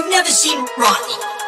You've never seen Ronnie.